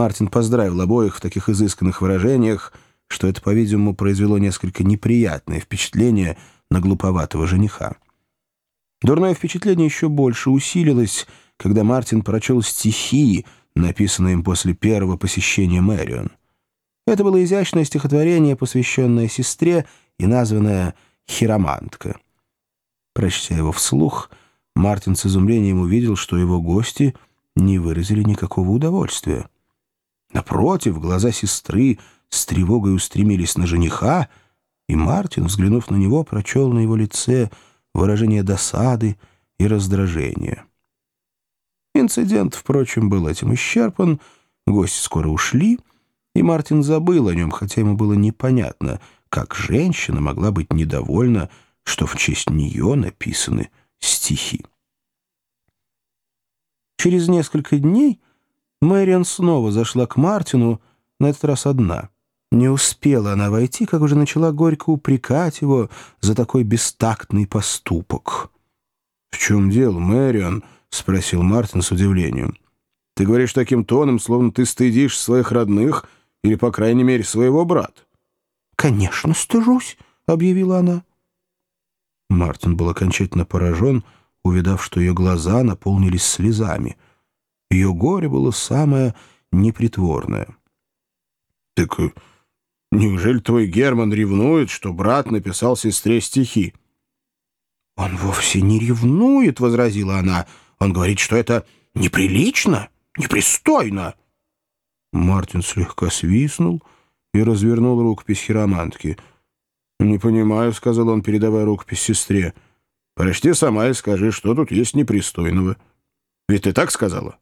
Мартин поздравил обоих в таких изысканных выражениях, что это, по-видимому, произвело несколько неприятное впечатление на глуповатого жениха. Дурное впечатление еще больше усилилось, когда Мартин прочел стихи, написанные им после первого посещения Мэрион. Это было изящное стихотворение, посвященное сестре и названное «Хиромантка». Прочтя его вслух, Мартин с изумлением увидел, что его гости не выразили никакого удовольствия. Напротив, глаза сестры с тревогой устремились на жениха, и Мартин, взглянув на него, прочел на его лице выражение досады и раздражения. Инцидент, впрочем, был этим исчерпан, гости скоро ушли, и Мартин забыл о нем, хотя ему было непонятно, как женщина могла быть недовольна, что в честь нее написаны стихи. Через несколько дней Мэриан снова зашла к Мартину, на этот раз одна. Не успела она войти, как уже начала горько упрекать его за такой бестактный поступок. «В чем дело, Мэриан?» — спросил Мартин с удивлением. «Ты говоришь таким тоном, словно ты стыдишь своих родных или, по крайней мере, своего брата». «Конечно, стыжусь», — объявила она. Мартин был окончательно поражен, увидав, что ее глаза наполнились слезами. Ее горе было самое непритворное. «Так э, неужели твой Герман ревнует, что брат написал сестре стихи?» «Он вовсе не ревнует», — возразила она. «Он говорит, что это неприлично, непристойно». Мартин слегка свистнул и развернул рукопись хиромантки — «Не понимаю», — сказал он, передавая рукопись сестре. «Прочти сама и скажи, что тут есть непристойного. Ведь ты так сказала?»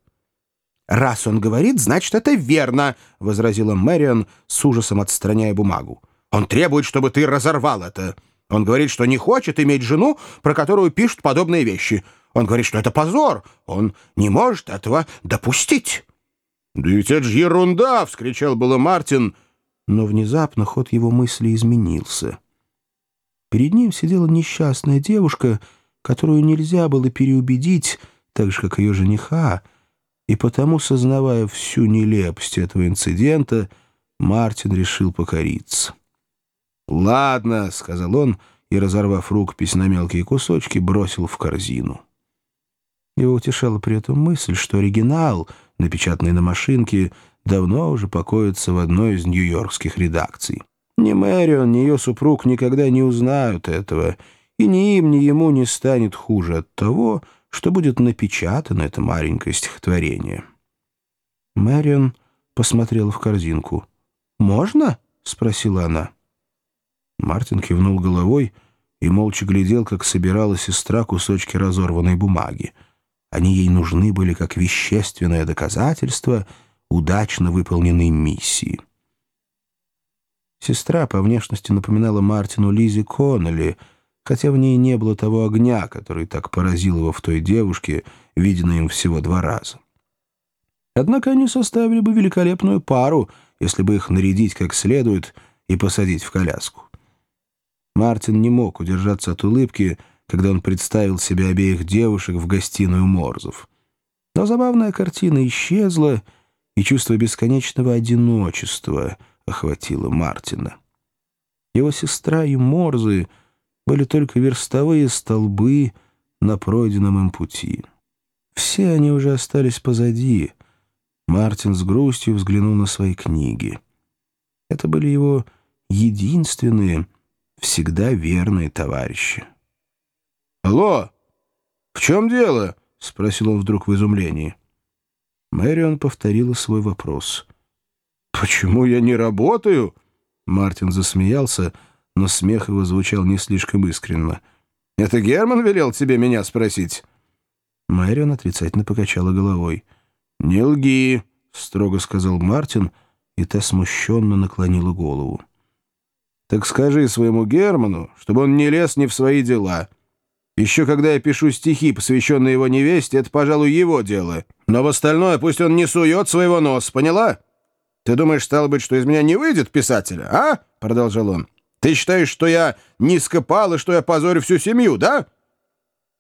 «Раз он говорит, значит, это верно», — возразила Мэриан, с ужасом отстраняя бумагу. «Он требует, чтобы ты разорвал это. Он говорит, что не хочет иметь жену, про которую пишут подобные вещи. Он говорит, что это позор. Он не может этого допустить». «Да ведь это же ерунда!» — вскричал было Мартин. Но внезапно ход его мысли изменился. Перед ним сидела несчастная девушка, которую нельзя было переубедить, так же, как ее жениха, и потому, сознавая всю нелепость этого инцидента, Мартин решил покориться. «Ладно», — сказал он, и, разорвав рукопись на мелкие кусочки, бросил в корзину. Его утешала при этом мысль, что оригинал, напечатанный на машинке, давно уже покоится в одной из нью-йоркских редакций. Ни Мэрион, ни ее супруг никогда не узнают этого, и ни им, ни ему не станет хуже от того, что будет напечатано это маленькое стихотворение. Мэрион посмотрела в корзинку. «Можно?» — спросила она. Мартин кивнул головой и молча глядел, как собирала сестра кусочки разорванной бумаги. Они ей нужны были как вещественное доказательство удачно выполненной миссии. Сестра по внешности напоминала Мартину Лизи Коннелли, хотя в ней не было того огня, который так поразил его в той девушке, виденной им всего два раза. Однако они составили бы великолепную пару, если бы их нарядить как следует и посадить в коляску. Мартин не мог удержаться от улыбки, когда он представил себе обеих девушек в гостиную Морзов. Но забавная картина исчезла, и чувство бесконечного одиночества — охватило Мартина. Его сестра и Морзы были только верстовые столбы на пройденном им пути. Все они уже остались позади. Мартин с грустью взглянул на свои книги. Это были его единственные, всегда верные товарищи. «Алло! В чем дело?» — спросил он вдруг в изумлении. Мэрион повторила свой вопрос — «Почему я не работаю?» Мартин засмеялся, но смех его звучал не слишком искренно. «Это Герман велел тебе меня спросить?» Мэрион отрицательно покачала головой. «Не лги», — строго сказал Мартин, и та смущенно наклонила голову. «Так скажи своему Герману, чтобы он не лез ни в свои дела. Еще когда я пишу стихи, посвященные его невесте, это, пожалуй, его дело. Но в остальное пусть он не сует своего нос, поняла?» Ты думаешь, стало быть, что из меня не выйдет писателя, а?» — продолжал он. «Ты считаешь, что я низко пал и что я позорю всю семью, да?»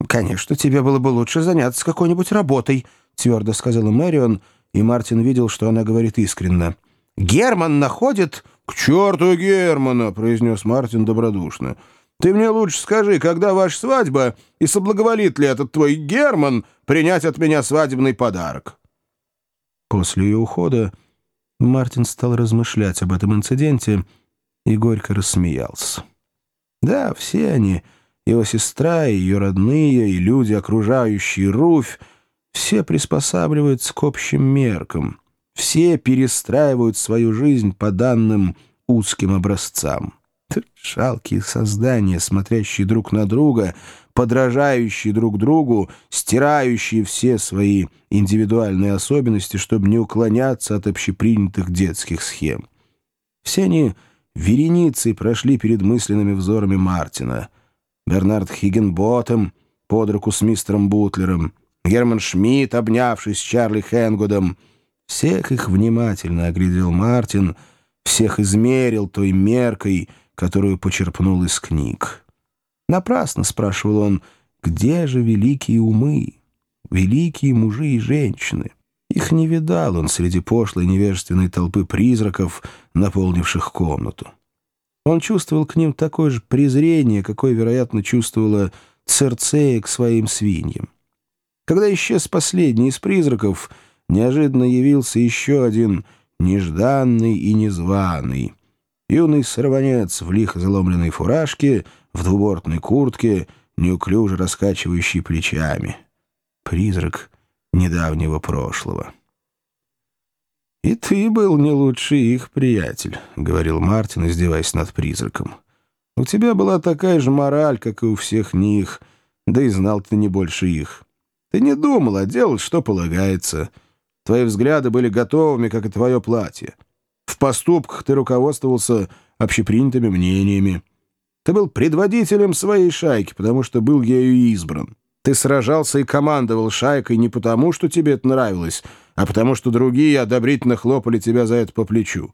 «Конечно, тебе было бы лучше заняться какой-нибудь работой», — твердо сказала Мэрион, и Мартин видел, что она говорит искренно. «Герман находит...» «К черту Германа!» — произнес Мартин добродушно. «Ты мне лучше скажи, когда ваша свадьба, и соблаговолит ли этот твой Герман принять от меня свадебный подарок?» После ее ухода Мартин стал размышлять об этом инциденте и горько рассмеялся. Да, все они, его сестра, ее родные, и люди, окружающие Руфь, все приспосабливаются к общим меркам, все перестраивают свою жизнь по данным узким образцам. Жалкие создания, смотрящие друг на друга, подражающие друг другу, стирающие все свои индивидуальные особенности, чтобы не уклоняться от общепринятых детских схем. Все они вереницей прошли перед мысленными взорами Мартина. Бернард Хиггенботом под руку с мистером Бутлером, Герман Шмидт, обнявшись с Чарли Хэнгудом. Всех их внимательно оглядел Мартин, всех измерил той меркой, которую почерпнул из книг. Напрасно спрашивал он, где же великие умы, великие мужи и женщины. Их не видал он среди пошлой невежественной толпы призраков, наполнивших комнату. Он чувствовал к ним такое же презрение, какое, вероятно, чувствовала Церцея к своим свиньям. Когда исчез последний из призраков, неожиданно явился еще один нежданный и незваный. Юный сорванец в лихо заломленной фуражке, в двубортной куртке, неуклюже раскачивающий плечами. Призрак недавнего прошлого. «И ты был не лучше их, приятель», — говорил Мартин, издеваясь над призраком. «У тебя была такая же мораль, как и у всех них, да и знал ты не больше их. Ты не думал, а делал, что полагается. Твои взгляды были готовыми, как и твое платье. В поступках ты руководствовался общепринятыми мнениями. Ты был предводителем своей шайки, потому что был ею избран. Ты сражался и командовал шайкой не потому, что тебе это нравилось, а потому что другие одобрительно хлопали тебя за это по плечу.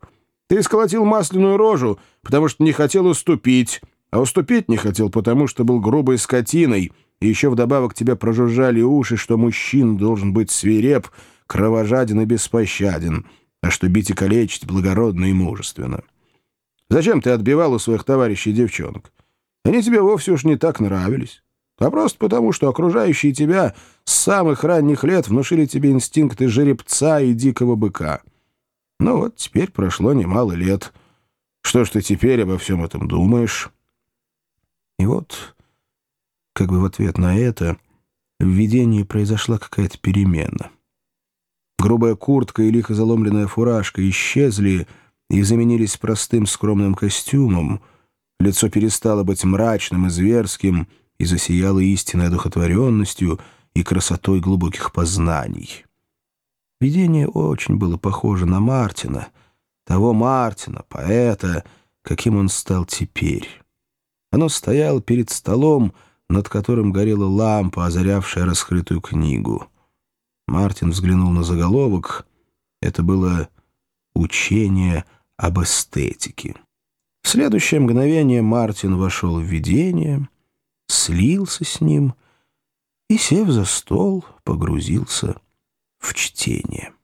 Ты сколотил масляную рожу, потому что не хотел уступить, а уступить не хотел, потому что был грубой скотиной, и еще вдобавок тебя прожужжали уши, что мужчина должен быть свиреп, кровожаден и беспощаден, а что бить и калечить благородно и мужественно. Зачем ты отбивал у своих товарищей девчонок? Они тебе вовсе уж не так нравились а просто потому, что окружающие тебя с самых ранних лет внушили тебе инстинкты жеребца и дикого быка. Ну вот теперь прошло немало лет. Что ж ты теперь обо всем этом думаешь? И вот, как бы в ответ на это, в видении произошла какая-то перемена. Грубая куртка и лихо заломленная фуражка исчезли и заменились простым скромным костюмом. Лицо перестало быть мрачным и зверским — и засияла истинной одухотворенностью и красотой глубоких познаний. Видение очень было похоже на Мартина, того Мартина, поэта, каким он стал теперь. Оно стояло перед столом, над которым горела лампа, озарявшая раскрытую книгу. Мартин взглянул на заголовок. Это было «Учение об эстетике». В следующее мгновение Мартин вошел в видение — слился с ним и, сев за стол, погрузился в чтение.